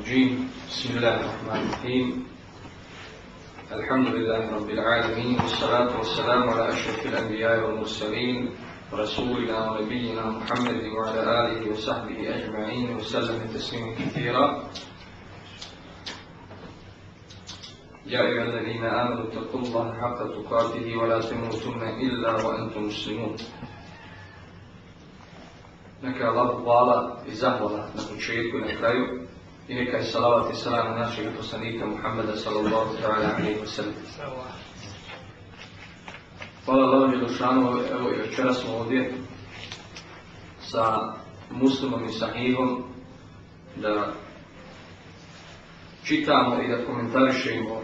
الرجيم. بسم الله الرحمن الرحيم. الحمد لله رب العالمين والصلاة والسلام على أشرف الأنبياء والمرسلين رسولنا ونبينا محمد وعلى آله وصحبه أجمعين. وسلم تسليما كثيرا. يا أيها الذين آمنوا اتقوا الله حق تقاته ولا تموتن إلا وأنتم مسلمون. Neka Allah hvala i zahvala na početku i na kraju. I neka je salavat i salam na našeg poslanika Muhammeda sallallahu ta'ala alaihi wa sallam. Hvala Allah Jelušanu, evo i večera smo ovdje sa muslimom i sahihom da čitamo i da komentarišemo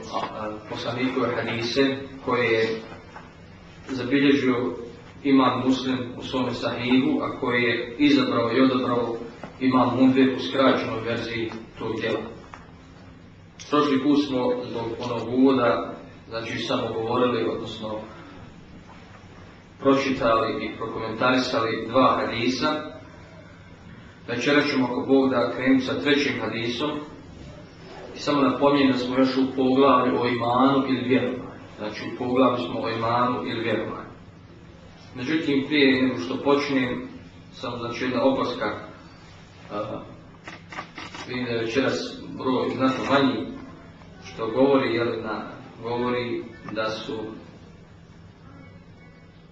poslanikove hadise koje je zabilježio imam muslim u svome sahihu, a koje je izabrao i odabrao imam mundir u skraćenoj verziji tog djela. Prošli put smo zbog onog uvoda, znači samo govorili, odnosno pročitali i prokomentarisali dva hadisa. Večera ćemo ako Bog da krenuti sa trećim hadisom i samo napominjem da smo još u poglavlju o imanu ili vjerovanju. Znači u poglavlju smo o imanu ili vjerovanju. Međutim, prije nego što počnem, samo znači jedna opaska. Vidim da je večeras broj znatno manji, što govori, jel, na, govori da su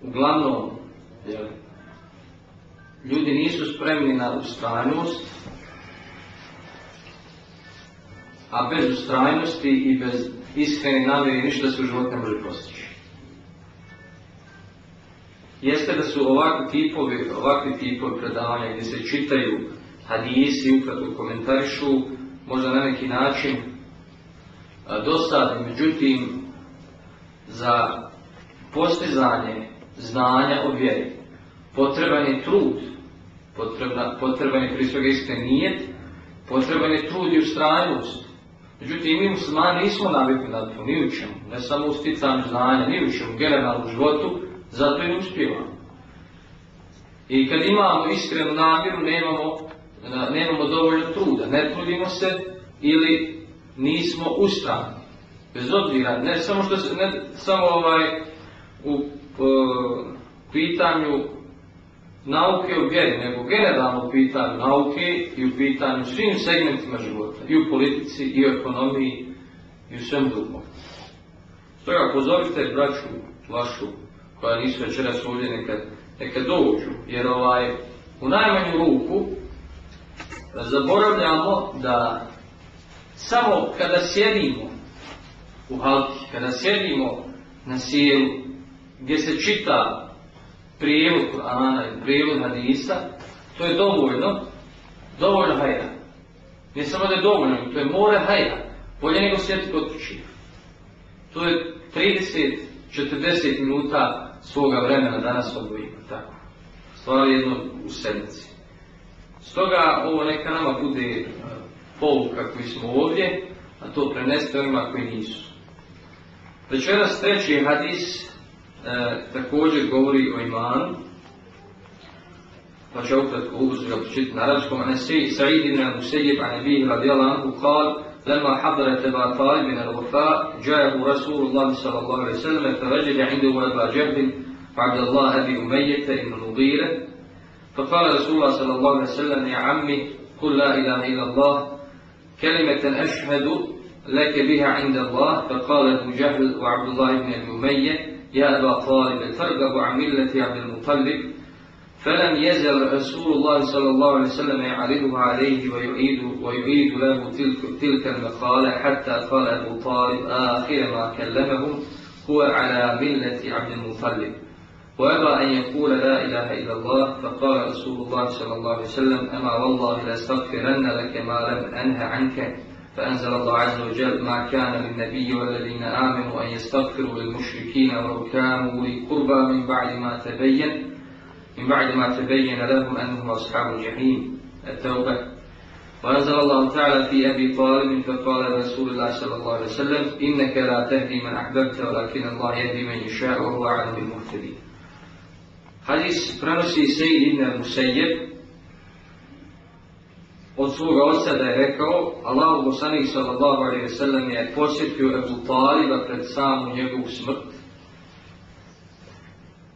uglavnom jel, ljudi nisu spremni na ustrajnost, a bez ustrajnosti i bez iskrene namjere ništa se u životu ne može postići. Jeste da su ovakvi tipovi, ovakvi tipovi predavanja gdje se čitaju hadisi, ukratko komentarišu, možda na neki način dosadni, međutim, za postizanje znanja o vjeri potreban je trud, potreban je prije svega iskren nijet, potreban je trud i ustrajnost. Međutim, mi muslimani nismo navikli na to, ni u čemu, ne samo u sticanju znanja, ni u čemu, generalno u životu, zato i ne uspijevamo. I kad imamo iskrenu namjeru, nemamo, nemamo dovoljno truda, ne trudimo se ili nismo ustrani. Bez obzira, ne samo što se, ne samo ovaj, u uh, pitanju nauke u vjeri, nego generalno u pitanju nauke i u pitanju svim segmentima života, i u politici, i u ekonomiji, i u svem drugom. Stoga pozovite braću vašu koja nisu večeras ovdje neka, neka dođu, jer ovaj, u najmanju ruku zaboravljamo da samo kada sjedimo u halki, kada sjedimo na sjelu gdje se čita prijevod Kur'ana i prijevod Hadisa, to je dovoljno, dovoljno hajra. Ne samo da je dovoljno, to je more hajra. Bolje nego sjeti kod kući. To je 30 40 minuta svoga vremena danas odvojimo, tako. Stvar jedno u sedmici. Stoga ovo neka nama bude pouka koji smo ovdje, a to preneste onima koji nisu. Večeras treći hadis e, također govori o imanu, pa ću ukratko ubrzo ga pročitati na arabskom. Ane Sa'id ibn al-Musayyib an Nabi radijallahu anhu قال لما حضرت أبا طالب من الوفاء جاءه رسول الله صلى الله عليه وسلم فوجد عنده أبا جهل وعبد الله أبي أمية بن المغيرة فقال رسول الله صلى الله عليه وسلم يا عمي قل لا إله إلا الله كلمة أشهد لك بها عند الله. فقال أبو جهل وعبد الله بن أبي أمية يا أبا طالب ترغب عن ملة عبد المطلب فلم يزل رسول الله صلى الله عليه وسلم يعرضها عليه ويعيد, ويعيد له تلك, تلك المقالة حتى قال أبو طالب آخر ما كلمه هو على ملة عبد المطلب. وأبى أن يقول لا إله إلا الله فقال رسول الله صلى الله عليه وسلم أما والله لأستغفرن لك ما لم أنه عنك فأنزل الله عز وجل ما كان للنبي والذين آمنوا أن يستغفروا للمشركين ولو كانوا لقربى من بعد ما تبين من بعد ما تبين لهم أنهم أصحاب الجحيم. التوبة. وأنزل الله تعالى في أبي طالب فقال رسول الله صلى الله عليه وسلم إنك لا تهدي من أحببت ولكن الله يهدي من يشاء وهو أعلم بالمهتدين. Hadis prenosi Sejid ibn Musayyib od svoga oca da je rekao Allahu poslanik sallallahu alejhi ve sellem je posjetio Ebu Taliba pred samu njegovu smrt.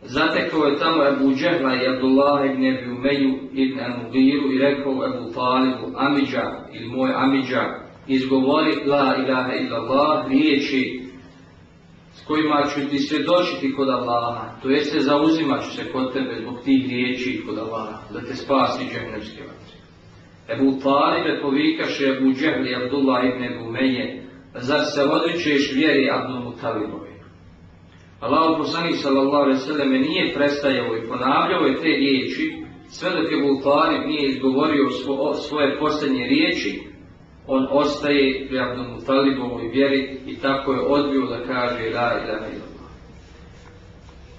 Zatekao je tamo Ebu Džehla i Abdullah ibn Ebu Umeju ibn Amugiru i rekao Ebu Talibu Amidža ili moj Amidža izgovori la ilaha illallah riječi kojima ću ti svjedočiti kod Allaha, to jeste zauzimat ću se kod tebe zbog tih riječi kod Allaha, da te spasi džehnemske vatre. Ebu Talibe povikaše Ebu Džehli Abdullah ibn Ebu Meje, zar se odričeš vjeri Abdul Mutalibovi? Allah poslanik sallallahu alaihi sallam nije prestajao i ponavljao je te riječi, sve dok Ebu Talib nije izgovorio svo, svoje posljednje riječi, on ostaje pri Abdul Mutalibovoj vjeri i tako je odbio da kaže la ilaha illallah.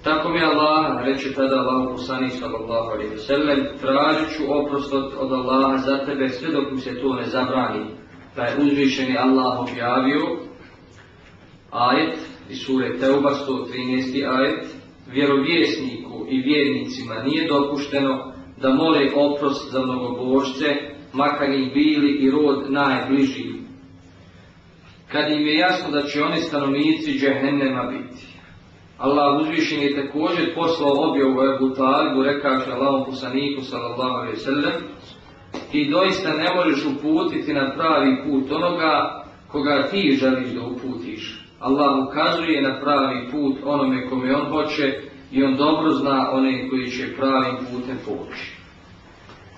Tako mi Allah, reče tada Allah poslanik sallallahu alaihi sallam, tražit ću oprost od, Allaha za tebe sve dok mi se to ne zabrani. Da je uzvišeni Allah objavio ajet iz sure Teuba 113. ajet vjerovjesniku i vjernicima nije dopušteno da mole oprost za mnogobožce, makar im bili i rod najbliži. Kad im je jasno da će oni stanovnici džehennema biti. Allah uzvišen je također poslao objavu Ebu Talibu, rekavši Allahom poslaniku sallallahu alaihi sallam, ti doista ne možeš uputiti na pravi put onoga koga ti želiš da uputiš. Allah ukazuje na pravi put onome kome on hoće i on dobro zna one koji će pravim putem poći.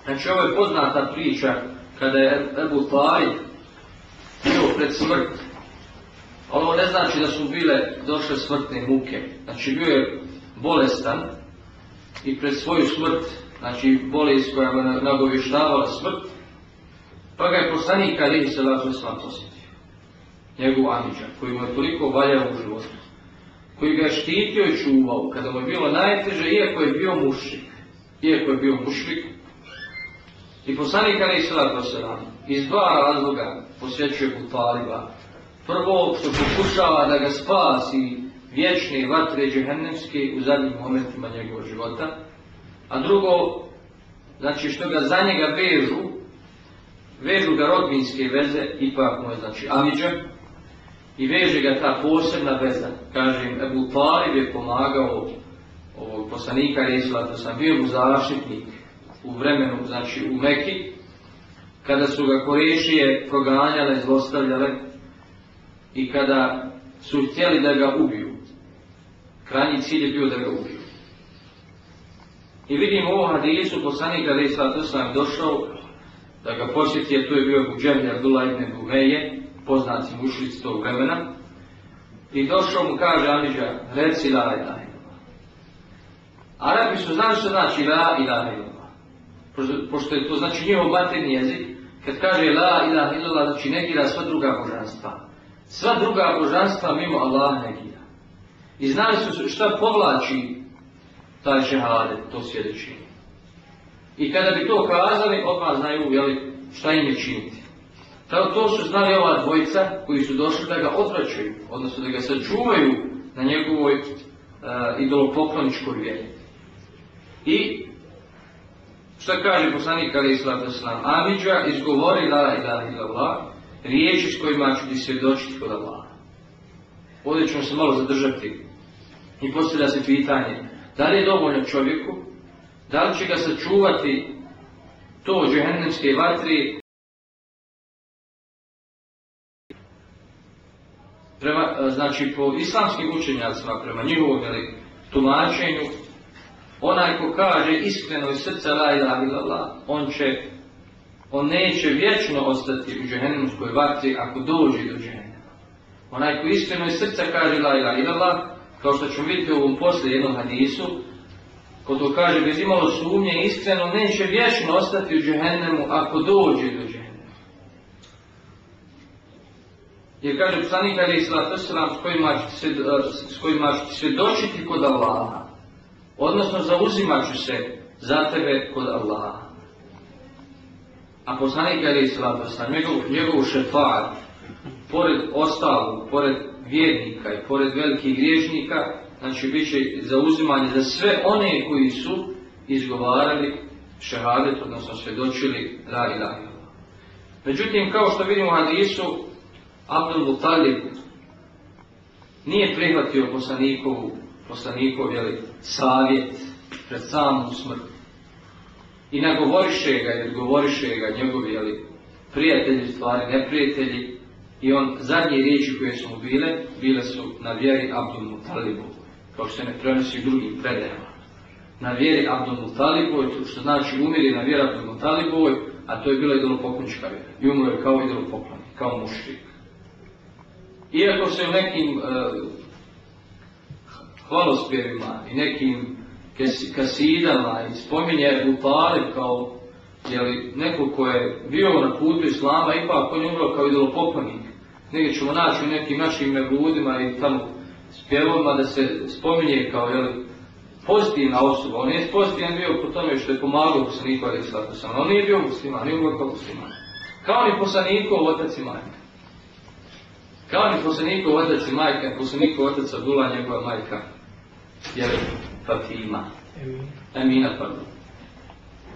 Znači ovo je poznata priča kada je Ebu Talib bio pred smrt. Ovo ne znači da su bile došle smrtne muke. Znači bio je bolestan i pred svoju smrt, znači bolest koja ga nagovještavala smrt, pa ga je poslanik Ali se lazo svam posjetio. Njegov Amidža, koji mu je toliko valjao u životu. Koji ga je štitio i čuvao kada mu je bilo najteže, iako je bio mušrik. Iako je bio mušrik, i poslanik Ali Wasalam iz dva razloga posjećuje Butaliba. Prvo što pokušava da ga spasi vječne vatre džehennemske u zadnjim momentima njegovog života. A drugo, znači što ga za njega vežu, vežu ga rodbinske veze, ipak mu je znači Amidža, i veže ga ta posebna veza. Kažem, Ebu Talib je pomagao ovog poslanika Ali Salatu Wasalam, bio mu zaštitnik u vremenu, znači u Meki, kada su ga Korešije proganjale, zlostavljale i kada su htjeli da ga ubiju. Krajnji cilj je bio da ga ubiju. I vidimo u ovom hadisu, je sad došao da ga posjeti, tu je bio Džehli Abdullah ibn Bumeje, poznati mušlici tog vremena, i došao mu kaže Amidža, reci la ilaha Arabi su znali što znači la ilaha pošto je to znači njihov materni jezik, kad kaže la ilaha illallah, znači negira sva druga božanstva. Sva druga božanstva mimo Allaha negira. I znali su šta povlači taj šehadet, to svjedočenje. I kada bi to kazali, odmah znaju jeli, šta im je činiti. Tako to su znali ova dvojica koji su došli da ga odvraćaju, odnosno da ga sačuvaju na njegovoj uh, idolopokloničkoj vjeri. I Šta kaže poslanik Ali Islata Islam? Amidža izgovori la ilaha illallah, riječi s kojima ću ti svjedočiti kod Allaha. Ovdje ćemo se malo zadržati i postavlja se pitanje, da li je dovoljno čovjeku, da li će ga sačuvati to džehennemske vatri prema, znači po islamskim učenjacima, prema njihovom tumačenju, Onaj ko kaže iskreno iz srca la ilaha illallah, on će on neće vječno ostati u džehennemskoj vatri ako dođe do džehennema. Onaj ko iskreno iz srca kaže la ilaha illallah, kao što ćemo vidjeti u ovom poslije jednom hadisu, ko to kaže bez imalo sumnje iskreno, neće vječno ostati u džehennemu ako dođe do džehennema. Jer kaže poslanik Ali Isla s kojima ćete svjedočiti kod Allaha odnosno zauzimat ću se za tebe kod Allaha. A poslanik Ali Islata njegov, njegov šefat, pored ostalog, pored vjernika i pored velikih griješnika, znači bit će zauzimanje za sve one koji su izgovarali šehadet, odnosno svjedočili la ilaha Međutim, kao što vidimo u hadisu, Abdul Mutalib nije prihvatio poslanikovu, poslanikov jeli, savjet pred samom smrti. I nagovoriše ga i odgovoriše ga njegovi prijatelji, stvari neprijatelji, i on zadnje riječi koje su bile, bile su na vjeri Abdul Mutalibu, kao što se ne prenosi u drugim predajama. Na vjeri Abdul Mutalibovoj, što znači umiri na vjeri Abdul Mutalibovoj, a to je bila idolopoklonička vjera. I umro je kao idolopoklonik, kao mušrik. Iako se u nekim uh, hvalospjevima i nekim kasidama i spominje Abu Talib kao jeli, neko ko je bio na putu Islama, ipak on je umro kao idolopoklonik. Negdje ćemo naći u nekim našim mevludima i tamo spjevovima da se spominje kao jeli, pozitivna osoba. On je pozitivan bio po tome što je pomagao poslaniku Ali sam. On nije bio musliman, nije umro kao musliman. Kao ni poslanikov otac i majka. Kao ni poslanikov otac i majka, poslanikov otac Abdullah, njegova majka, je Fatima. Emina, pardon.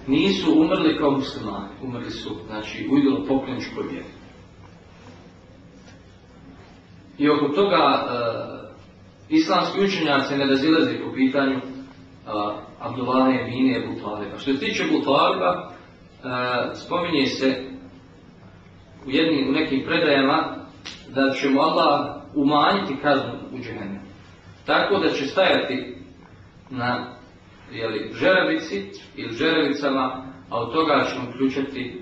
Nisu umrli kao muslimani, umrli su, znači, u idolo pokloničkoj vjeri. I oko toga uh, islamski učenjaci ne razilaze po pitanju uh, Abdullah Emine i Abu Taliba. Što se tiče Abu Taliba, uh, spominje se u, jednim, u nekim predajama da će mu Allah umanjiti kaznu u džehennu. Tako da će stajati na jeli, žeravici ili žeravicama, a od toga ćemo ključati,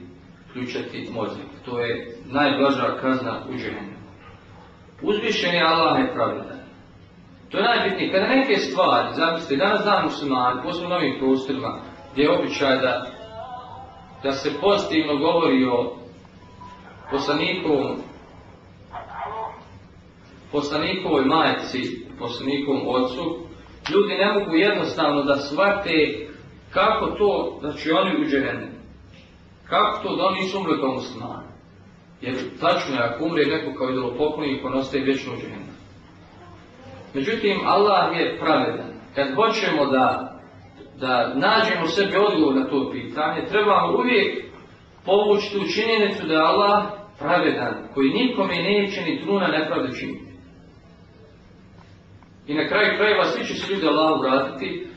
ključati mozak. To je najblaža kazna u džehennu. Uzvišen je Allah nepravedan. To je najbitnije. Kada neke stvari, zamislite, danas dan muslimani, posebno novim prostorima, gdje je običaj da, da se pozitivno govori o poslanikovom poslanikovoj majci, poslanikovom ocu, ljudi ne mogu jednostavno da shvate kako to da će oni u džehenu. Kako to da oni nisu umre kao muslimani. Jer tačno je, ako umre neko kao idolopoklonik, on ostaje vječno u džehenu. Međutim, Allah je pravedan. Kad hoćemo da, da nađemo sebi odgovor na to pitanje, trebamo uvijek povući tu činjenicu da je Allah pravedan, koji nikome neće ni truna nepravde činiti. I na kraju krajeva svi će se ljudi Allahu vratiti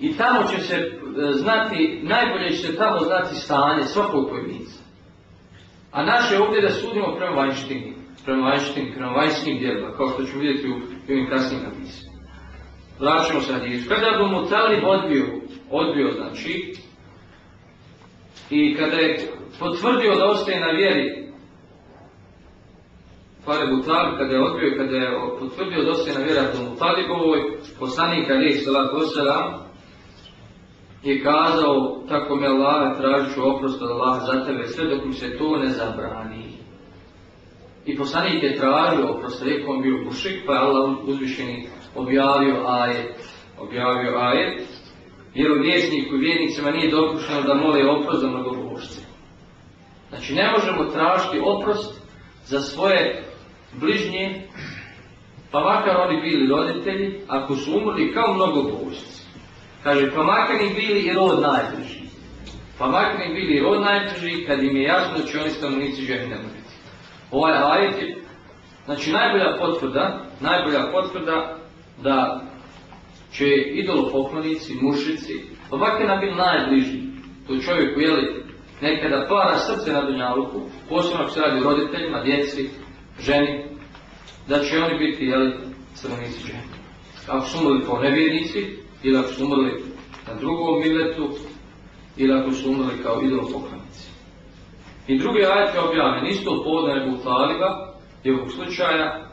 i tamo će se znati, najbolje će se tamo znati stanje svakog pojedinca. A naše je ovdje da sudimo prema vanjštini, prema vanjštini, prema vanjskim djelima, kao što ćemo vidjeti u, ovim kasnim napisima. Vraćamo se djecu. Kada je mu Talib odbio, odbio znači, i kada je potvrdio da ostaje na vjeri Farebu Talib, kada je odbio, kada je potvrdio da ostaje na vjeri Abdul Talibovoj, poslanik Ali Salatu je kazao, tako me Allah, tražit ću oprost od Allah za tebe, sve dok mi se to ne zabrani. I poslanik je tražio oprost, rekao on bio bušik, pa je Allah uzvišeni objavio ajet. Objavio ajet. Vjerovjesniku i vjernicima nije dopušteno da mole oprost za mnogobožce. Znači ne možemo tražiti oprost za svoje bližnje, pa makar oni bili roditelji, ako su umrli kao mnogobožci. Kaže, pa makar im bili i rod najbliži. Pa makar im bili i rod najbliži, kad im je jasno da će oni stanovnici ženi biti. Ovaj ajet je, znači najbolja potvrda, najbolja potvrda da će idolopoklonici, mušici, pa makar nam bili najbliži, to čovjeku, jeli, nekada para srce na dunjaluku, posebno ako se radi o roditeljima, djeci, ženi, da će oni biti, jeli, stanovnici ženi. Ako su umrli kao nevjernici, ili ako su umrli na drugom miletu, ili ako su umrli kao idolopoklonici. I drugi ajet je objavljen, isto podne nego u Taliba, je ovog slučaja,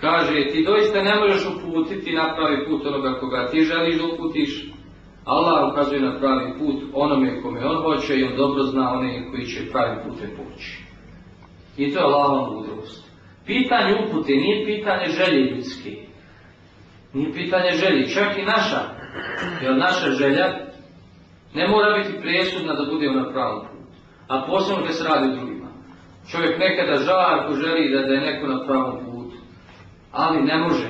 kaže, ti doista ne možeš uputiti na pravi put onoga koga ti želiš da uputiš, Allah ukazuje na pravi put onome kome on hoće i on dobro zna one koji će pravi putem poći. I to je Allahova mudrost. Pitanje upute nije pitanje želje ljudske. Nije pitanje želje, čak i naša. Jer naša želja ne mora biti presudna da bude na pravom putu. A posebno da se radi drugima. Čovjek nekada žarko želi da, da je neko na pravom putu. Ali ne može.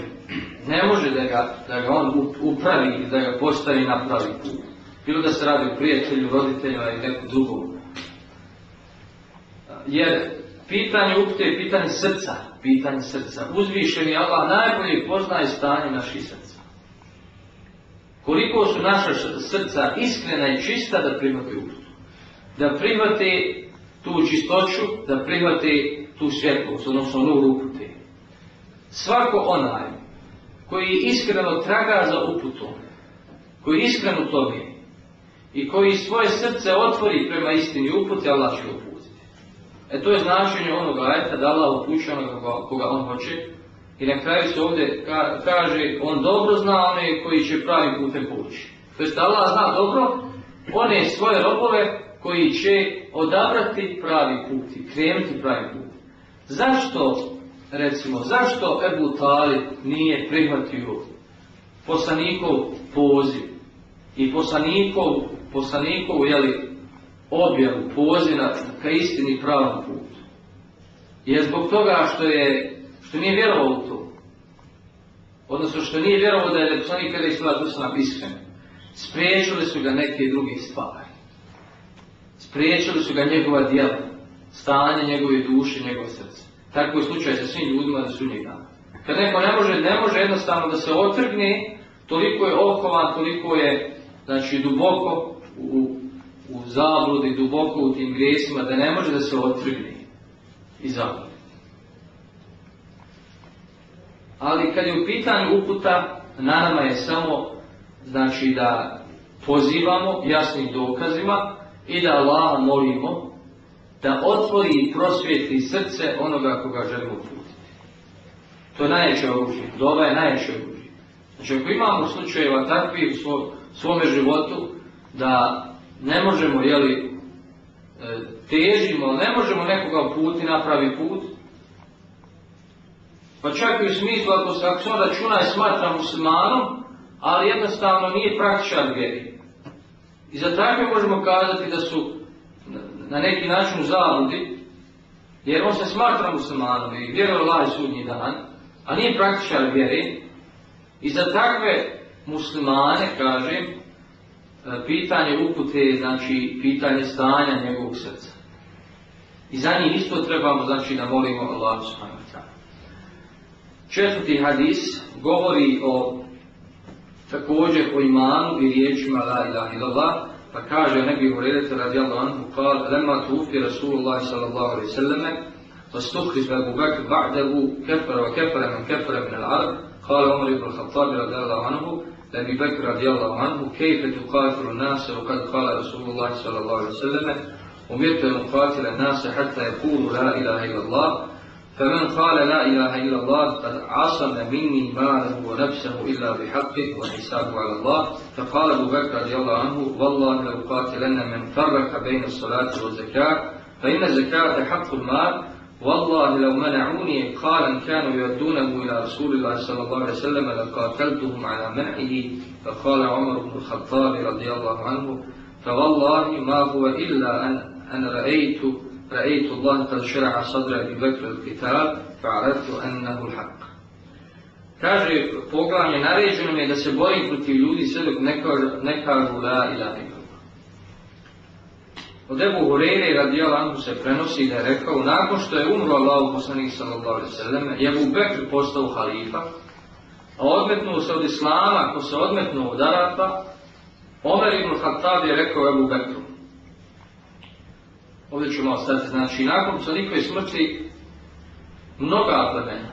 Ne može da ga, da ga on upravi, da ga postavi na pravi put. Bilo da se radi o prijatelju, roditeljima i nekom drugom. jer pitanje upute je pitanje srca, pitanje srca. Uzvišeni Allah najbolje poznaje stanje naših srca. Koliko su naša srca iskrena i čista da prihvate uputu. Da prihvate tu čistoću, da prihvate tu svjetlost, odnosno nur upute. Svako onaj koji iskreno traga za uputom, koji iskreno tome i koji svoje srce otvori prema istini uputi, Allah će. E to je značenje onoga ajta da Allah upućuje onoga koga on hoće i na kraju se ovdje kaže on dobro zna one koji će pravim putem poći. To jest Allah zna dobro one svoje robove koji će odabrati pravi put i krenuti pravi put. Zašto, recimo, zašto Ebu Talib nije prihvatio poslanikov poziv i poslanikov, poslanikov jeli, objavu, poziv ka istini pravom putu? Je zbog toga što je što nije vjerovao u to. Odnosno što nije vjerovao da je poslanik kada je Usama iskren. Spriječili su ga neke druge stvari. Spriječili su ga njegova djela, stanje njegove duše, njegove srce. Tako je slučaj sa svim ljudima da su njega. Kad neko ne može, ne može jednostavno da se otrgne, toliko je okovan, toliko je znači, duboko u, u zabludi, duboko u tim grijesima, da ne može da se otrgne i zabludi. Ali kad je u pitanju uputa, na nama je samo znači da pozivamo jasnim dokazima i da Allah molimo da otvori i prosvijeti srce onoga koga želimo uputiti. To je najveće oružje. Dova je najveće oružje. Znači ako imamo slučajeva takvi u svo, svome životu da ne možemo, jeli, e, težimo, ne možemo nekoga uputi na pravi put, pa čak i u smislu ako se, on računa i smatra muslimanom, ali jednostavno nije praktičan vjeri. I za takve možemo kazati da su na neki način u zabludi, jer on se smatra muslimanom i vjeruje Allah sudnji dan, a nije praktičan vjeri. I za takve muslimane, kažem, pitanje upute, znači pitanje stanja njegovog srca. I za njih isto trebamo, znači, da molimo Allah subhanahu wa ta'ala. Četvrti hadis govori o također o imanu i riječima la ilaha illallah, pa kaže nebi Hurerete radijallahu anhu kal, lema tufi Rasulullah sallallahu alaihi sallame, فاستخرج أبو بكر بعده كفر وكفر من كفر من العرب قال عمر بن الخطاب رضي الله عنه لأبي بكر رضي الله عنه كيف تقاتل الناس وقد قال رسول الله صلى الله عليه وسلم أمرت أن أقاتل الناس حتى يقولوا لا إله إلا الله فمن قال لا إله إلا الله قد عصم مني ماله ونفسه إلا بحقه وحسابه على الله فقال أبو بكر رضي الله عنه والله لو قاتلن من فرق بين الصلاة والزكاة فإن الزكاة حق المال والله لو منعوني قالا كانوا يؤدونه إلى رسول الله صلى الله عليه وسلم لقاتلتهم على منعه فقال عمر بن الخطاب رضي الله عنه فوالله ما هو إلا أن أن رأيت رأيت الله قد شرع صدر أبي بكر القتال فعرفت أنه الحق Kaže, poglavlje naređeno mi je da se borim protiv ljudi sve dok ne kažu, la ilaha. Od Ebu Hureyre radijal Anhu se prenosi da je rekao, nakon što je umro Allah poslanik sallallahu alaihi sallam, je Ebu Bekr postao halifa, a odmetnuo se od Islama, ako se odmetnuo od Arapa, Omer ibn Khattab je rekao Ebu Bekru, ovdje ćemo ostati, znači nakon poslanikove smrti mnoga plemena,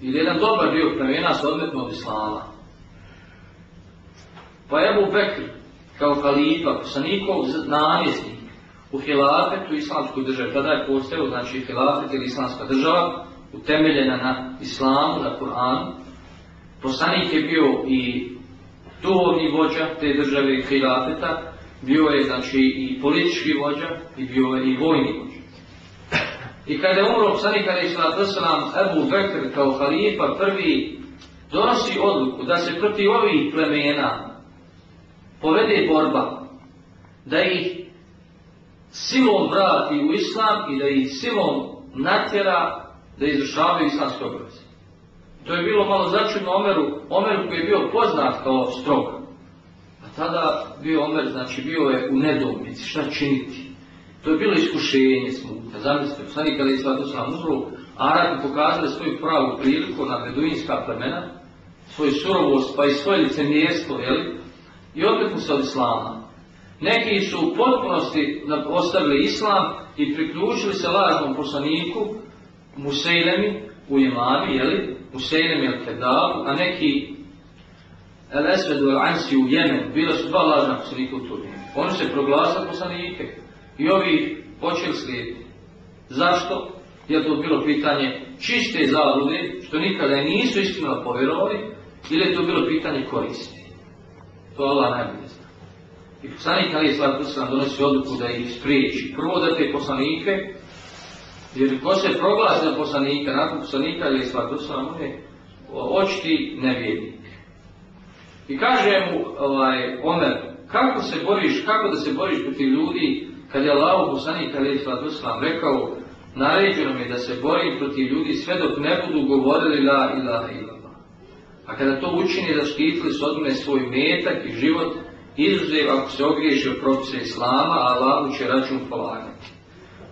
ili jedan dobar dio plemena se odmetnuo od Islama. Pa Ebu Bekr, kao halifa, poslanikov namjesnik, u hilafetu islamskoj državi, tada je postao, znači hilafet ili islamska država, utemeljena na islamu, na Kur'anu. Poslanik je bio i duhovni vođa te države hilafeta, bio je znači i politički vođa i bio je i vojni vođa. I kada je umro poslanik ali islam Ebu Bekr kao halifa prvi donosi odluku da se protiv ovih plemena povede borba, da ih silom vrati u islam i da ih silom natjera da izvršavaju islamske obaveze. To je bilo malo začudno Omeru, Omeru koji je bio poznat kao strog. A tada bio Omer, znači bio je u nedoumici, šta činiti. To je bilo iskušenje smuta. Zamislite, poslanik kada je svatu sam umru, Arabi pokazali svoju pravu priliku na beduinska plemena, svoju surovost, pa i svoje licemjerstvo, jel? I odmetnu se od islama. Neki su u potpunosti ostavili islam i priključili se lažnom poslaniku, Musejlemi u Jemami, jeli? Musejlemi al Kedavu, a neki El Esvedu Ansi u Jemen, bila su dva lažna poslanika u. Oni se proglasili poslanike i ovi počeli slijediti. Zašto? Je to bilo pitanje čiste zablude, što nikada nisu iskreno povjerovali, ili je to bilo pitanje koristi. To Allah najbolje. I poslanik Ali Islam donosi odluku da ih spriječi. Prvo da te poslanike, jer ko se proglasi za poslanika, nakon poslanika Ali Islam on je očiti nevjednik. I kaže mu ovaj, Omer, kako se boriš, kako da se boriš protiv ljudi, kad je Allah poslanik Ali Islam rekao, naređeno mi da se borim protiv ljudi sve dok ne budu govorili la ilaha illallah. A kada to učini, zaštitili su od mene svoj metak i život, izuzev ako se ogriješi od propisa Islama, a Allahu će račun polagati.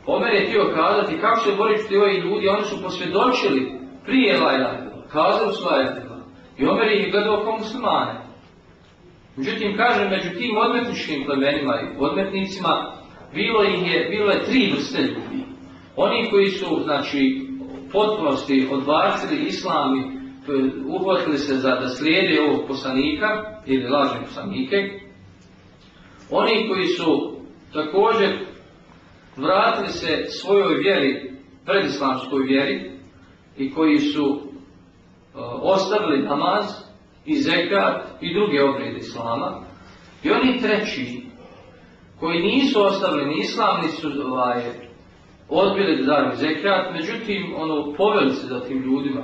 Omer je htio kazati kako se boriš protiv ovih ljudi, oni su posvjedočili prije la ilaha illallah, kazali su la ilaha illallah. I Omer ih gledao kao muslimane. Međutim, kažem, među tim odmetničkim plemenima i odmetnicima, bilo, ih je, bilo je tri vrste ljudi. Oni koji su, znači, potpunosti odbacili islami, uhvatili se za da slijede ovog poslanika ili lažne poslanike, oni koji su također vratili se svojoj vjeri, predislamskoj vjeri i koji su uh, ostavili namaz i zekat i druge obrede islama i oni treći koji nisu ostavili ni islam, ni su ovaj, odbili da daju zekat, međutim, ono, poveli se za tim ljudima,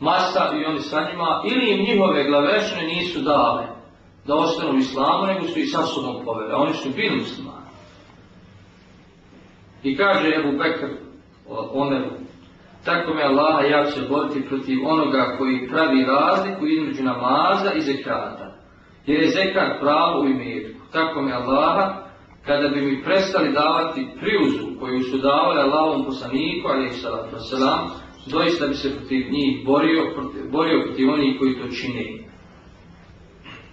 masa i oni sa njima, ili im njihove glavešne nisu dale da ostanu u islamu, nego su i sa sobom poveli, a oni su bili muslimani. I kaže Ebu Bekr Omeru, tako me Allaha ja će boriti protiv onoga koji pravi razliku između namaza i zekata. Jer je zekat pravo u imetku. Tako me Allaha kada bi mi prestali davati priuzu koju su davali Allahom poslaniku, ali wasalam, doista bi se protiv njih borio, borio protiv onih koji to čine.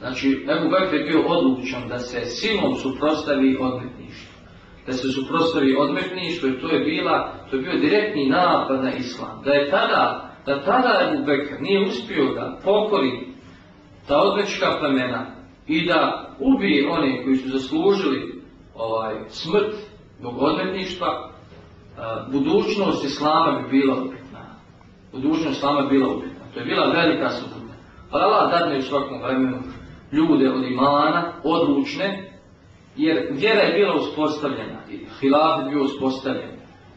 Znači, Ebu Bekr je bio odlučan da se silom suprostavi odmetništvu. Da se suprostavi odmetništvu, jer to je bila, to je bio direktni napad na islam. Da je tada, da tada Ebu Bekr nije uspio da pokori ta odmetnička plemena i da ubije one koji su zaslužili ovaj, smrt zbog odmetništva, budućnost Islama bi bila upitna. Budućnost Islama bi bila upitna. To je bila velika subota. Ali Allah dadne u svakom vremenu ljude od imana, odlučne, jer vjera je bila uspostavljena, i hilaf je bio uspostavljen.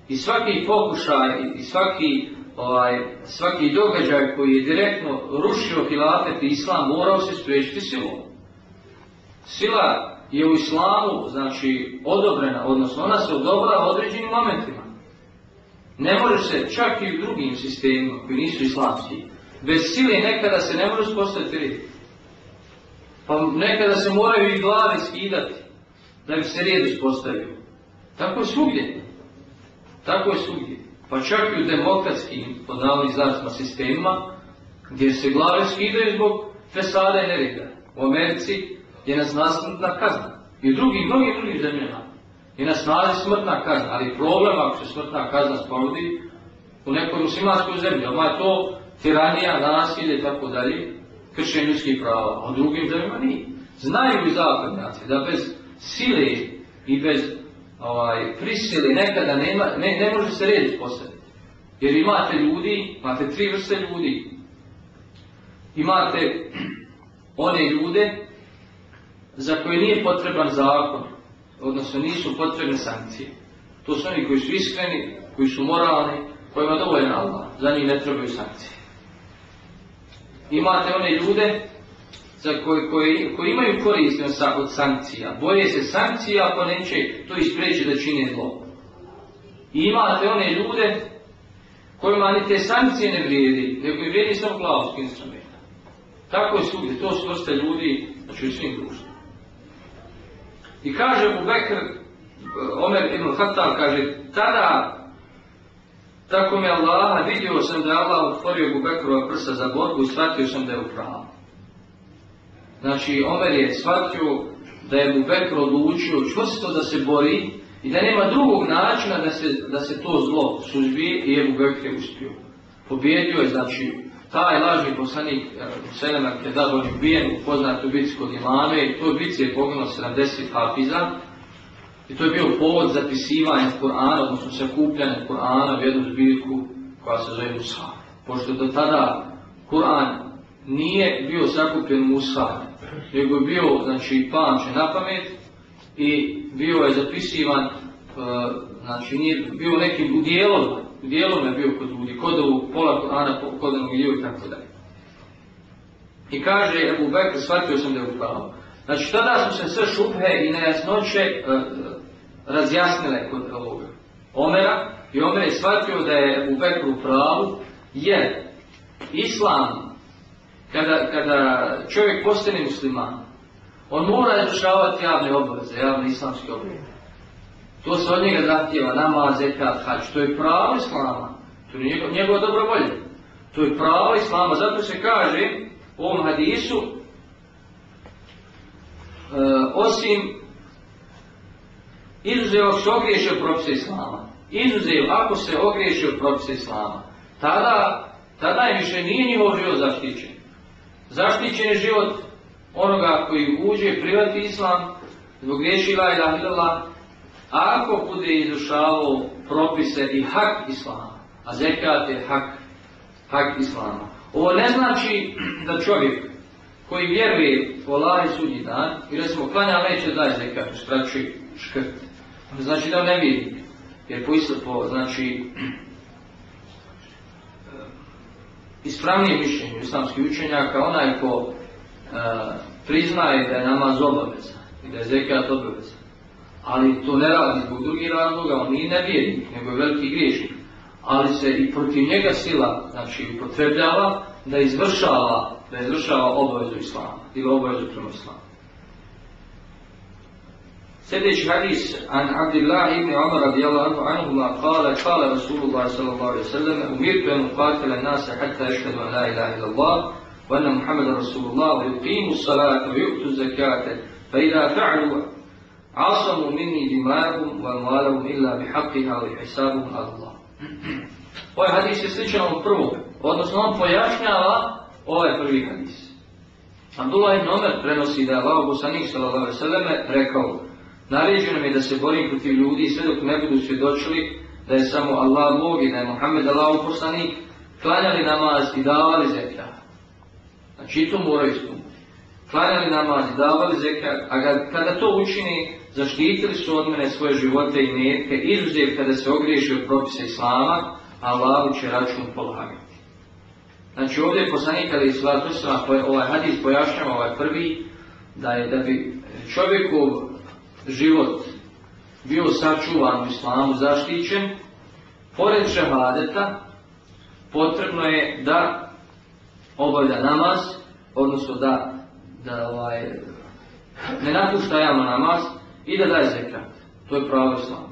I svaki pokušaj, i svaki, ovaj, svaki događaj koji je direktno rušio hilafet i islam morao se spriječiti silom. Sila je u islamu, znači, odobrena, odnosno ona se odobrava određenim momentima. Ne može se, čak i u drugim sistemima koji nisu islamski, bez sile nekada se ne može uspostaviti. Pa nekada se moraju i glave skidati da bi se red uspostavio. Tako je svugdje. Tako je svugdje. Pa čak i u demokratskim, pod sistemima, gdje se glave skidaju zbog fesada i nereda. U Americi je na snazi smrtna kazna. I u drugim, mnogim drugim zemljama je na snazi smrtna kazna. Ali problem ako se smrtna kazna sprovodi u nekoj muslimanskoj zemlji, ali je to tiranija, nasilje i tako dalje, kršenje ljudskih prava, u drugim zemljama nije. Znaju i zapadnjaci da bez sile i bez ovaj, prisile nekada nema, ne, ne može se red postaviti. Jer imate ljudi, imate tri vrste ljudi. Imate one ljude za koje nije potreban zakon, odnosno nisu potrebne sankcije. To su oni koji su iskreni, koji su moralni, kojima dovoljno Allah, za njih ne trebaju sankcije. Imate one ljude za koje, koje, koji imaju korist od sankcija, boje se sankcija ako neće to ispreći da čine zlo. I imate one ljude kojima ni te sankcije ne vrijedi, nego i vrijedi samo glavski instrument. Tako je svugdje, to su vrste ljudi, znači u svim društvima. I kaže mu Bekr, Omer ibn Khattab kaže, tada tako mi Allah, vidio sam da je Allah otvorio Bubekrova prsa za borbu i shvatio sam da je u pravu. Znači, Omer je shvatio da je Bubekr odlučio čvrsto da se bori i da nema drugog načina da se, da se to zlo suzbije i je Bubekr je uspio. Pobjedio je, znači, taj lažni poslanik Selema Kedab on je ubijen u poznatu bitci kod imame i toj bitci je poginulo 70 hafiza i to je bio povod zapisivanja Kur'ana, odnosno sakupljanja Kur'ana u jednu zbirku koja se zove Musa. Pošto do tada Kur'an nije bio sakupljen Musa, nego je bio znači, pamćen na pamet i bio je zapisivan, e, znači nije bio nekim u dijelovima je bio kod ljudi, kod ovog pola Kur'ana, kod onog i tako dalje. I kaže Ebu Bekr, shvatio sam da je upravo. Znači tada su se sve šuphe i nejasnoće e, razjasnile kod ovog Omera i Omer je shvatio da je u Bekru pravu jer Islam kada, kada čovjek postane musliman on mora izvršavati javne obaveze, javne islamske obaveze. To se od njega zahtjeva namaz, zekat, hač. To je pravo Islama. To je njegov, njegova dobra volja. To je pravo Islama. Zato se kaže u ovom hadisu e, osim Izuzev ako se ogriješi od propisa Islama. Izuzev ako se ogriješi od propisa Islama. Tada, tada je više nije njihov život zaštićen. Zaštićen je život onoga koji uđe privati Islam, zbog riječi la ilaha ako bude izrušavao propise i hak Islama, a zekat je hak, hak Islama. Ovo ne znači da čovjek koji vjeruje u Allah i sudnji dan i recimo klanja neće daje zekat, uskraćuje škrt znači da ne vidi. Jer po, po znači, ispravnije mišljenje islamskih učenjaka, onaj ko uh, priznaje da je namaz obaveza i da je zekat obaveza, ali to ne radi zbog drugih razloga, on nije nevjernik, nego je veliki griješnik, ali se i protiv njega sila znači, upotrebljava da izvršava, da izvršava obavezu islama ili obavezu prema islamu. Sljedeći hadis, an Abdillah ibn Umar radijallahu anhu, anhu, kala kala Rasulullah sallallahu alaihi sallam, umirtu en uqatile nasa hatta ešhedu an la ilaha illallah, wa anna Muhammad Rasulullah, wa yuqimu salata wa yuqtu zakate, fa ila fa'lu, asamu minni dimagum, wa malarum illa bihaqiha, wa ihsabum Allah. Ovaj hadis je sličan od prvog, odnosno on pojašnjava ovaj prvi hadis. Abdullah ibn Omer prenosi da je Allah Bosanih sallallahu alaihi sallam rekao, Naređeno mi je da se borim protiv ljudi sve dok ne budu svjedočili da je samo Allah Bog i da je Muhammed Allah poslanik, klanjali namaz i davali zekat. Znači i to moraju ispuniti. Klanjali namaz i davali zekat, a kada to učini, zaštitili su od mene svoje živote i metke, izuzev kada se ogriješi od propisa Islama, Allah će račun polagati. Znači ovdje je poslanik ali Islatu ovaj hadis pojašnjava ovaj prvi, da je da bi čovjeku život bio sačuvan u islamu, zaštićen, pored šehadeta, potrebno je da obavlja namaz, odnosno da, da ovaj, ne napušta javno namaz i da daje zekat. To je pravo islama.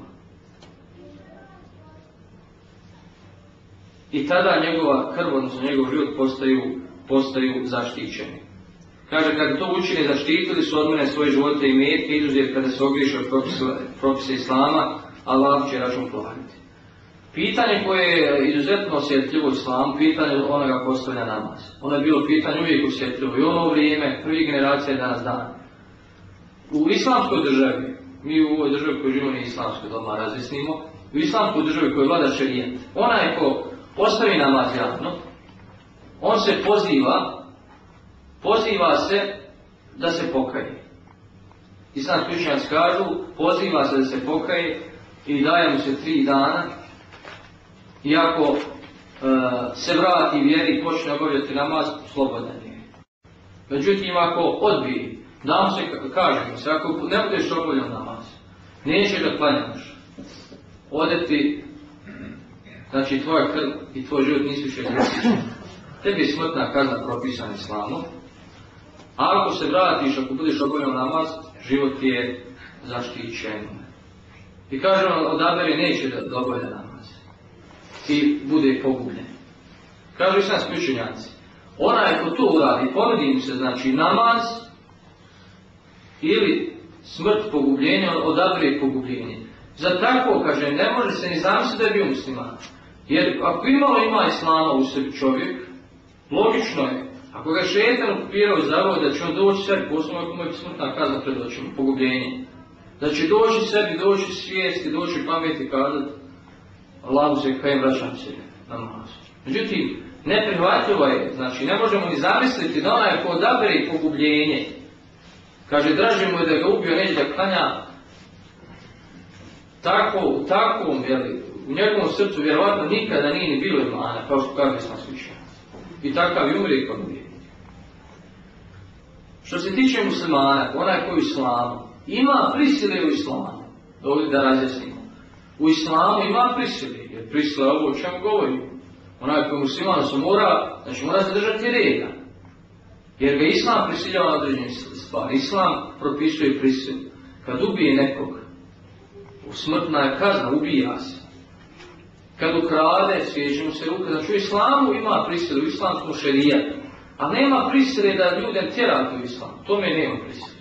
I tada njegova krv, odnosno njegov život postaju, postaju zaštićeni. Kaže, kada to učine, zaštitili su od mene svoje živote i metke, izuzev kada se ogriješe od propisa, Islama, Allah će račun plagati. Pitanje koje je izuzetno osjetljivo Islamu, pitanje onoga postavlja namaz. Ono je bilo pitanje uvijek osjetljivo i ono vrijeme, prvi generacija danas dan. U islamskoj državi, mi u ovoj državi koju živimo nije islamskoj, doma razjasnimo, u islamskoj državi koju vlada šerijet, onaj ko postavi namaz javno, on se poziva poziva se da se pokaje. I sad krišćanci kažu, poziva se da se pokaje i daje mu se tri dana i ako e, se vrati vjeri i počne obavljati namaz, slobodan je. Međutim, ako odbije, nam se, kažemo se, ako ne budeš obavljao namaz, neće da klanjaš, ode ti, znači tvoja krv i tvoj život nisu više Tebi je smrtna kazna propisana islamom, a ako se vratiš, ako budeš obavljao namaz, život je zaštićen. I kaže on odabere neće da, obavlja namaz. I bude pogubljen. Kažu islamski učenjaci. Onaj ko to uradi, ponudi im se znači namaz ili smrt pogubljenja, on odabere pogubljenje. Za tako, kaže, ne može se ni zamisliti da je bio musliman. Jer ako imalo ima islama u sebi čovjek, logično je, ako ga šetan okupirao i zavoj da će on doći sebi, posebno ako mu je smrtna kazna pred očima, pogubljenje, da će doći sebi, doći svijesti, doći pameti kazati, Allahu se kajem vraćam se na namazu. Međutim, neprihvatljivo je, znači ne možemo ni zamisliti da onaj ko odabere pogubljenje, kaže draže mu je da ga ubio, neće da klanja, tako, u takvom, jeli, u njegovom srcu vjerovatno nikada nije ni bilo imana, kao što kaže sam. I takav i umri kao nije. Što se tiče muslimana, onaj koji u islamu, ima prisile u islamu, ovdje da razjasnimo. U islamu ima prisile, jer prisile ovo o čemu govorimo. Onaj koji musliman se mora, znači mora zadržati reda. Jer ga islam prisiljava na određene stvari. Islam propisuje prisilu. Kad ubije nekog, smrtna je kazna, ubija se. Kad ukrade, sviježi mu se ruke. Znači u islamu ima prisilu, u islamskom šerijatu. A nema prisile da ljude tjerati u islam. Tome nema prisile.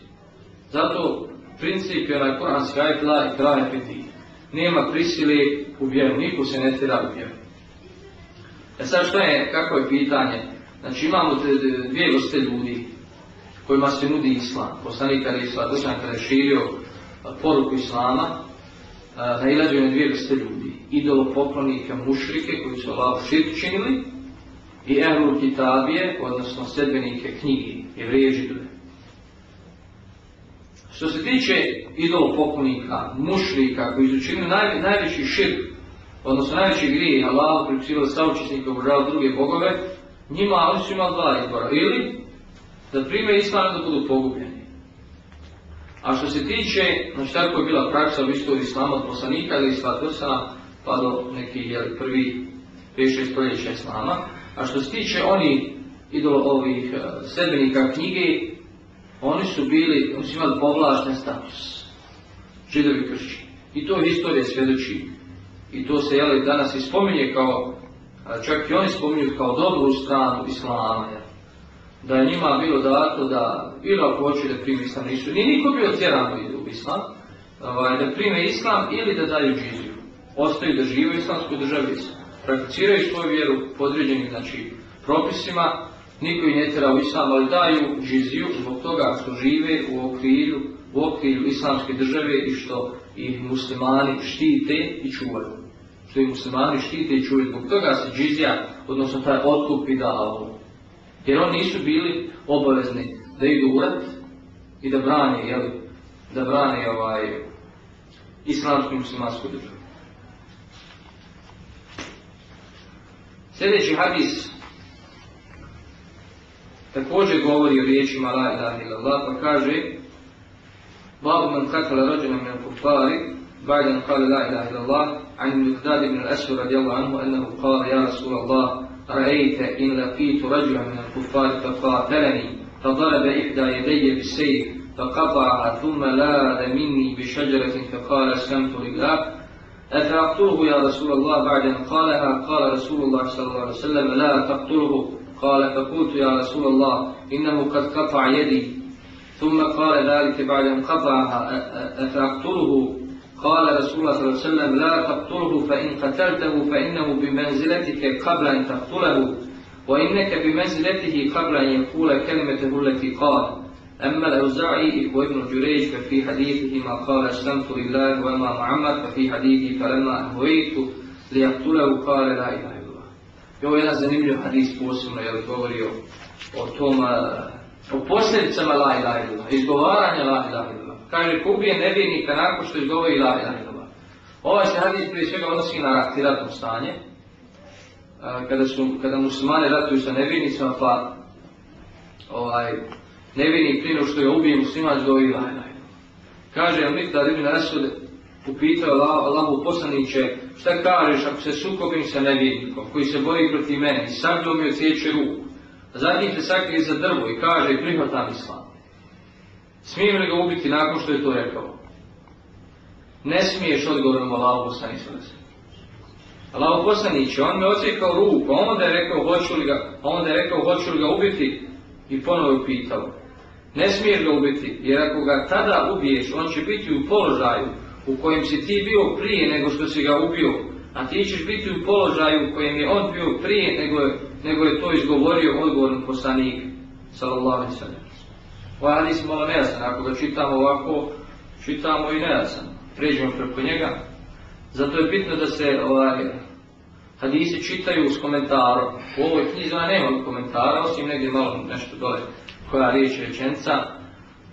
Zato princip je onaj koranski ajet la i kraje peti. Nema prisile u vjeru, niko se ne tjera u vjeru. E sad što je, kako je pitanje? Znači imamo dvije vrste ljudi kojima se nudi islam. Poslanik kada je islam, kada je širio poruku islama, nailađaju na dvije vrste ljudi. Idolopoklonika mušrike koji su Allah širk činili i ehlul kitabije, odnosno sedbenike knjige, jevrije židove. Što se tiče idolopoklonika, mušrika koji su činili naj, najveći širk, odnosno najveći grije, Allah pripisivali saučesnika obožavali druge bogove, njima oni su imali dva izbora. Ili da prime islam da budu pogubljeni. A što se tiče, znači tako je bila praksa u istoriji islama od poslanika ili islatosana, pa do nekih jel, prvi 5-6 stoljeća islama. A što se tiče oni idolo ovih uh, sedbenika knjige, oni su bili, oni su imali povlašten status. Židovi kršćani. I to historija svjedoči. I to se jel, danas i spominje kao, čak i oni spominju kao dobru stranu islama. Da je njima bilo dato da ili ako hoće da prime islam nisu, nije niko bio tjeran u islam, ovaj, da prime islam ili da daju džiziju. Ostaju da žive u islamskoj državi, prakticiraju svoju vjeru podređenim znači, propisima, niko ih ne tjera u islam, ali daju džiziju zbog toga što žive u okviru, u okviru islamske države i što ih muslimani štite i čuvaju. Što ih muslimani štite i čuvaju. Zbog toga se džizija, odnosno taj otkup i dao jer oni nisu bili obavezni da idu u rat i da brane, jel, da brane ovaj, islamsku i muslimansku državu. Sljedeći hadis također govori o riječima la ilaha illallah, pa kaže Babu man katala rođena min kufari, بعد قال لا إله إلا الله عن المقداد بن الأسود رضي الله عنه أنه قال يا رسول الله رأيت إن لقيت رجلا من الكفار فقاتلني فضرب إحدى يدي بالسيف فقطعها ثم لاذ مني بشجرة فقال أسلمت لله أفأقتله يا رسول الله بعد أن قالها؟ قال رسول الله صلى الله عليه وسلم لا تقتله. قال فقلت يا رسول الله إنه قد قطع يدي. ثم قال ذلك بعد أن قطعها. أفأقتله؟ قال رسول الله صلى الله عليه وسلم لا تقتله فإن قتلته فإنه بمنزلتك قبل أن تقتله وإنك بمنزلته قبل أن يقول كلمته التي قال. أما الأوزاعي وابن جريج ففي حديثه ما قال أسلمت لله وما محمد ففي حديثه فلما أهويت ليقتله قال لا إله إلا الله Ovo je jedan zanimljiv hadis posebno, jer govori o, o tom, o posljedicama la ilaha illallah, izgovaranja la ilaha illallah. kaže ko ubije nevjernika nakon što izgovori la ilaha illallah. Ovaj se hadis prije svega odnosi na rat, ratno stanje. Kada, su, kada muslimane ratuju sa nevjernicima, pa ovaj, nevjernik prije što je ubije musliman la ilaha Kaže Al-Miktar ibn Asud, upitao Allahu poslaniće, šta kažeš ako se sukobim sa nevjernikom koji se bori protiv mene i sabljom mi odsjeće ruku, a zatim se sakrije za drvo i kaže prihvatam islam. Smijem li ga ubiti nakon što je to rekao? ne smiješ odgovorom Allahu poslani sve. Allahu poslaniće, on me ocijekao ruku, a onda je rekao hoću li ga, a onda je rekao hoću li ga ubiti i ponovo je pitao. Ne smiješ ga ubiti, jer ako ga tada ubiješ, on će biti u položaju u kojem si ti bio prije nego što si ga ubio, a ti ćeš biti u položaju u kojem je on bio prije nego je, nego je to izgovorio odgovorni poslanik, sallallahu alaihi sallam. Ovaj hadis malo nejasan, ako ga čitamo ovako, čitamo i nejasan. Pređemo preko njega. Zato je bitno da se ovaj, hadisi čitaju s komentarom. U ovoj knjizi nema komentara, osim negdje malo nešto dole koja riječ rečenca.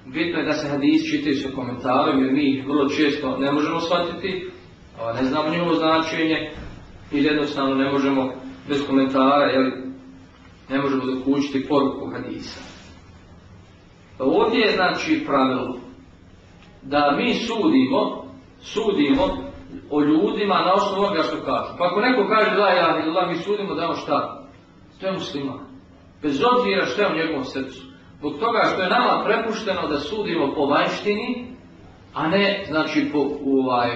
Bitno je da se hadisi čitaju sa komentarom, jer mi ih vrlo često ne možemo shvatiti, ne znamo njihovo značenje, ili jednostavno ne možemo bez komentara, jer ne možemo dokućiti poruku hadisa. Ovdje je znači pravilo da mi sudimo, sudimo o ljudima na osnovu onoga što kažu. Pa ako neko kaže la ja ili mi sudimo da on šta? To je muslima. Bez obzira što je u njegovom srcu. Zbog toga što je nama prepušteno da sudimo po vanjštini, a ne znači po ovaj,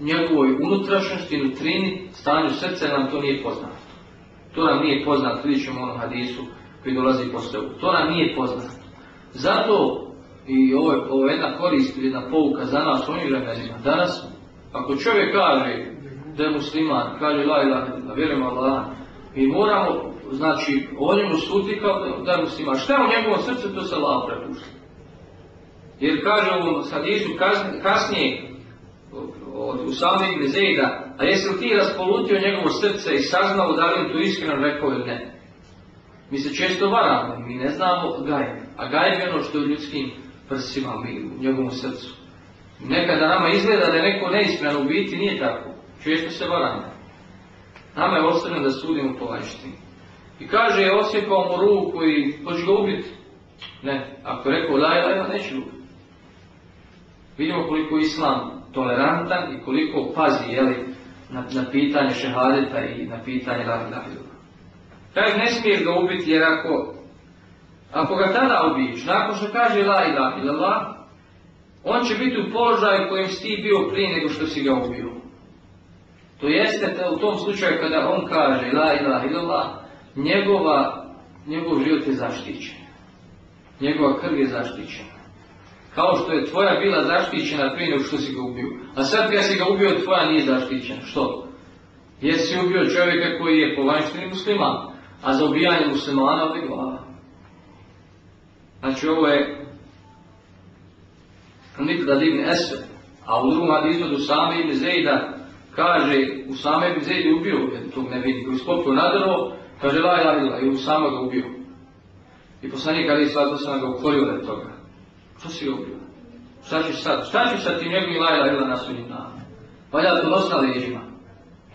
njegovoj unutrašnjosti, nutrini, stanju srca, nam to nije poznato. To nam nije poznato, vidjet ćemo onom hadisu koji dolazi posle To nam nije poznato. Zato i ovo je, ovo je jedna korist, jedna pouka za nas u ovim vremenima. Danas ako čovjek kaže da je musliman, kaže la ilaha illa, vjerujem Allah, mi moramo, znači, o njemu suditi kao da je musliman. Šta je u njegovom srcu, to se Allah prepušta. Jer kaže u ovom hadisu kasnije, od Usame ibn Zejda, a jesi li ti raspolutio njegovo srce i saznao da li je to iskreno rekao ili ne? Mi se često varamo, mi ne znamo gajb. A gajb je ono što je u ljudskim prsima, mi, u njegovom srcu. Nekada nama izgleda da je neko neispravan u biti, nije tako. Često se varamo. Nama je ostavljeno da sudimo po vanjštini. I kaže, je osjepao mu ruku i hoće ga ubiti. Ne, ako je rekao laj, laj, neće ubiti. Vidimo koliko je islam tolerantan i koliko pazi jeli, na, na pitanje šehadeta i na pitanje la ilaha Kaže, ne smiješ ga ubiti jer ako, ako ga tada ubiješ, nakon što kaže la ilaha illallah, on će biti u položaju kojem si ti bio prije nego što si ga ubio. To jeste u tom slučaju kada on kaže la ilaha illallah, njegova, njegov život je zaštićen. Njegova krv je zaštićena. Kao što je tvoja bila zaštićena prije nego što si ga ubio. A sad kada si ga ubio, tvoja nije zaštićena. Što? Jesi ubio čovjeka koji je po vanjštini musliman, a za ubijanje muslimana ode glava. Znači ovo je da ibn Esve, a u drugom do same ibn Zejda kaže, u same ibn Zejda ubio, jer tog ne vidi, koji skopio na drvo, kaže la ilaha illa i u samo ga ubio. I poslanik ali svatko sam ga ukorio od toga. Što si ga ubio? Šta ćeš sad? Šta ćeš sad ti njegovim la ilaha illa na danu? Valja to nos na leđima.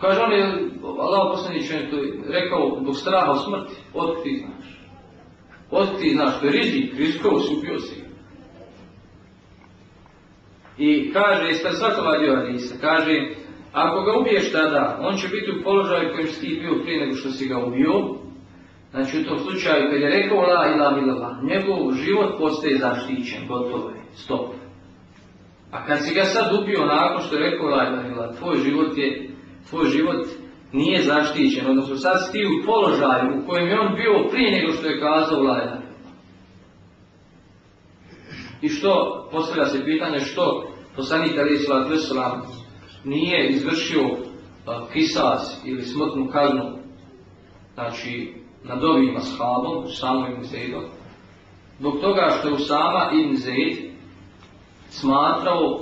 Kaže on je, Allah poslanić je rekao, zbog straha od smrti, otkud ti znaš? Otkud ti znaš, to je rizik, rizikovo si ubio si i kaže, ispred svakova dio kaže, ako ga ubiješ tada, on će biti u položaju kojem si ti bio prije nego što si ga ubio. Znači u tom slučaju, kad je rekao la ilaha illallah, njegov život postaje zaštićen, gotovo je, stop. A kad si ga sad ubio nakon što je rekao la illallah, tvoj život je, tvoj život nije zaštićen, odnosno sad si ti u položaju u kojem je on bio prije nego što je kazao la ilaha i što, postavlja se pitanje što poslanik Ali Islam nije izvršio kisas ili smrtnu kaznu znači nad ovim ashabom, samom Ibn Zeidom, zbog toga što je Usama Ibn Zeid smatrao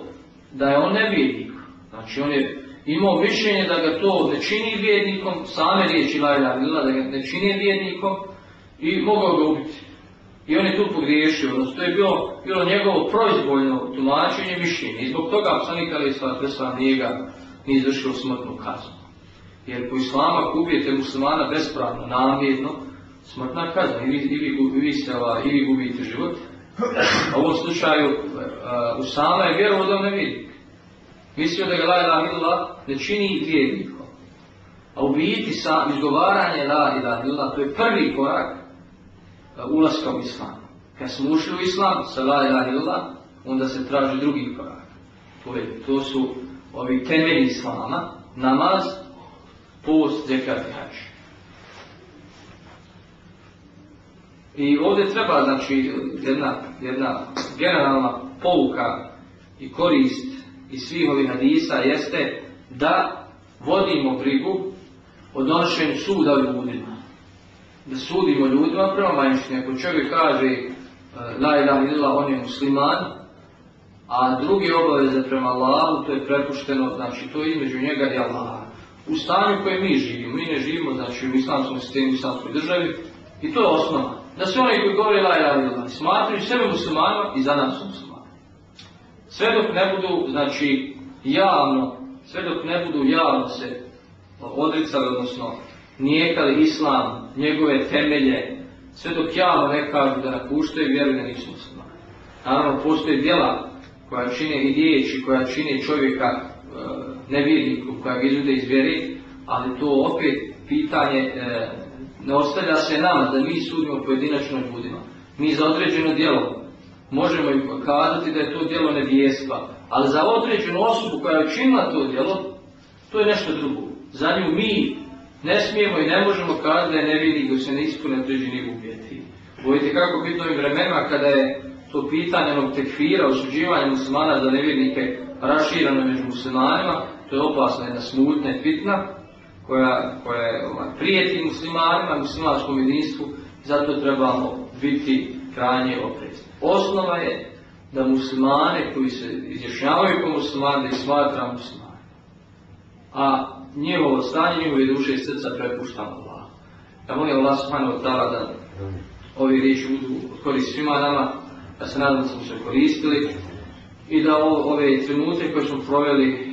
da je on nevjednik. Znači on je imao mišljenje da ga to ne čini vjednikom, same riječi La ilaha da ga ne čini vjednikom i mogao ga ubiti. I on je tu pogriješio, odnosno to je bilo, bilo njegovo proizvoljno tumačenje mišljenje. I zbog toga poslanik Ali Islam nije ga izvršio smrtnu kaznu. Jer po islama ubijete muslimana bespravno, namjerno, smrtna kazna. I vi, i vi, vi, se, i vi gubite život. U ovom slučaju uh, Usama je vjerovo da ne vidi. Mislio da ga la ilaha ne čini vjernikom. A biti sa izgovaranje la ilaha to je prvi korak ulaska u islam. Kad smo ušli u islam, sa la onda se traži drugi korak. To, je, to su ovi temelji islama, namaz, post, zekat i hač. I ovdje treba, znači, jedna, jedna generalna pouka i korist iz svih ovih hadisa jeste da vodimo brigu o donošenju suda ljudima. Da sudimo ljudima prema vanjštini. Ako čovjek kaže e, la ilaha illallah, on je musliman, a drugi obaveze prema Allahu, to je prepušteno, znači to je između njega i Allah. U stanju u kojem mi živimo, mi ne živimo znači u islamskom sistemu, u islamskoj državi, i to je osnova. Da se oni koji govore la ilaha illallah, smatraju sebe muslimanima i za nas su. Sve dok ne budu, znači, javno, sve dok ne budu javno se odricali, odnosno nijekali islam, njegove temelje, sve dok javno ne kažu da napuštaju vjeru nisu muslimani. Naravno, postoje djela koja čine i riječi, koja čine čovjeka e, nevjerniku, koja ga izvode iz vjeri, ali to opet pitanje e, ne ostavlja se nama da mi sudimo pojedinačno ljudima. Mi za određeno djelo možemo im kazati da je to djelo nevijestva, ali za određenu osobu koja je učinila to djelo, to je nešto drugo. Za nju mi ne smijemo i ne možemo kazati da je nevjernik dok se ne ispune određeni uvjeti. Bojite kako biti ovim vremenima kada je to pitanje onog tekfira, osuđivanja muslimana za nevjernike raširano među muslimanima, to je opasna jedna smutna i fitna koja, koja je ovaj, prijeti muslimanima, muslimanskom jedinstvu, zato trebamo biti krajnje oprezni. Osnova je da muslimane koji se izjašnjavaju kao muslimani, da ih smatra muslimani. A njihovo stanje, njihove duše i srca prepuštamo Allah. Ja molim Allah subhanahu wa ta'ala da ovi riječi budu korist svima nama, da se nadam da smo se koristili i da ove trenutke koje smo proveli e,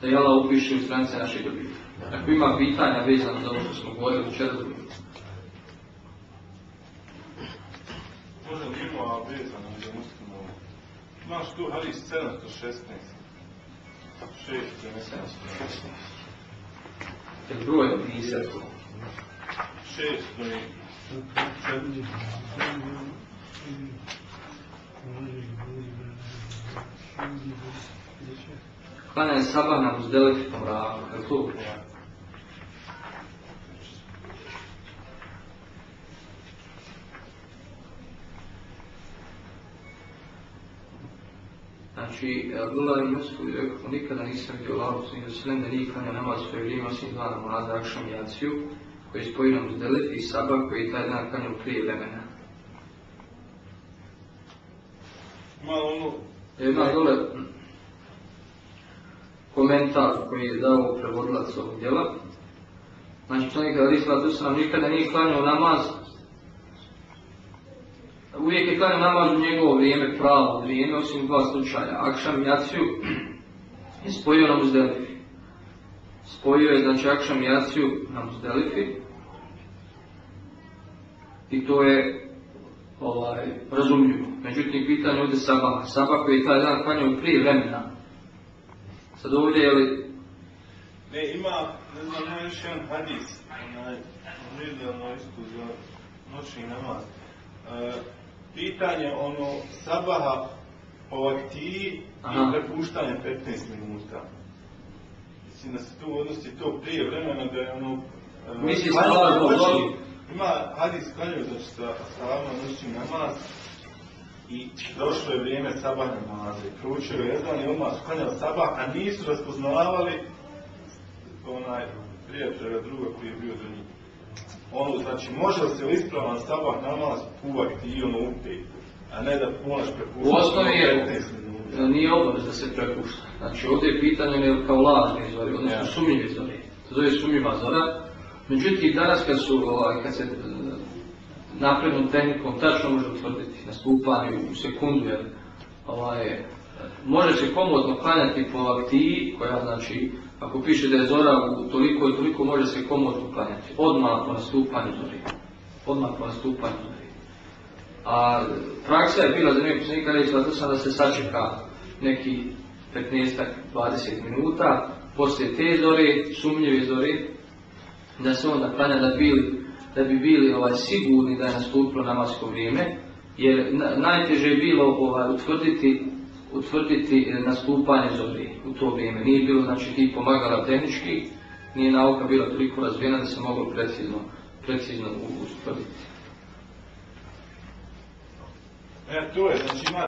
da je Allah upiše u stranice naše dobiti. Ako ima pitanja vezano za ovo što smo govorili večera, Možda mimo, a vezano za muslimo. Imaš tu hadis 716. 6 716. Jer broj je pisat. 6 je sabah na je li to? Znači, Abdullah i Musku je rekao, nikada nisam vidio Allahu svim vselem da nije klanja namaz svoje vrijeme osim dva namaza, akšam i jaciju, koji spoji na muzdelifi i sabah koji taj dan klanja u prije vremena. malo ono, Ima dole komentar koji je dao prevodilac ovog djela. Znači, čovjek kada Isla tu sam nikada nije klanjao namaz, uvijek je klanjao namaz u njegovo vrijeme, pravo vrijeme, osim dva slučaja. Akšam i Jaciju je spojio na Muzdelifi. Spojio je, znači, Akšam i Jaciju na Muzdelifi. I to je ovaj, razumljivo. Međutim, pitanje ovdje Sabah. Sabah koji je taj dan klanjao prije vremena. Sad ovdje je li ne, ima, ne znam, ima još jedan hadis, onaj, vrijedano isto za noćni namaz. E, pitanje, ono, sabaha po aktiji Aha. i prepuštanje 15 minuta. Mislim da se tu odnosi to prije vremena da je ono... e, Misli klanje stvar zbog noći- noći. Ima hadis klanjao znači sa stavama noćni namaz i došlo je vrijeme sabah namaza i proučio je jedan i odmah su klanjali sabah, a nisu raspoznavali onaj prijatelja druga koji je bio do njih. Ono, znači, može li se ispravan sabah namaz uvati i ono upet, a ne da moraš prepuštati U osnovi je, 15 minuta. da nije obavez da se prepušta. Znači ovdje je pitanje ne kao lažne zori, odnosno Ja. sumnjive zori. To zove sumnjiva zora. Međutim, danas kad su, ovaj, kad se e, naprednom tehnikom tačno može utvrditi na stupanju u sekundu, jer ovaj, e, može se komodno klanjati po aktiji, koja znači, ako piše da je zora u toliko i toliko, može se komodno klanjati. Odmah po nastupanju zori. Odmah po nastupanju zori. A praksa je bila za neke poslanika reći da se sačeka neki 15-20 minuta poslije te zore, sumnjive zore, da se onda klanja da, bili, da bi bili ovaj, sigurni da je nastupilo namasko vrijeme, jer na- najteže je bilo ovaj, utvrditi utvrditi nastupanje zori u to vrijeme. Nije bilo znači tih pomagala tehnički, nije nauka bila toliko razvijena da se moglo precizno, precizno utvrditi. E, to je, znači ima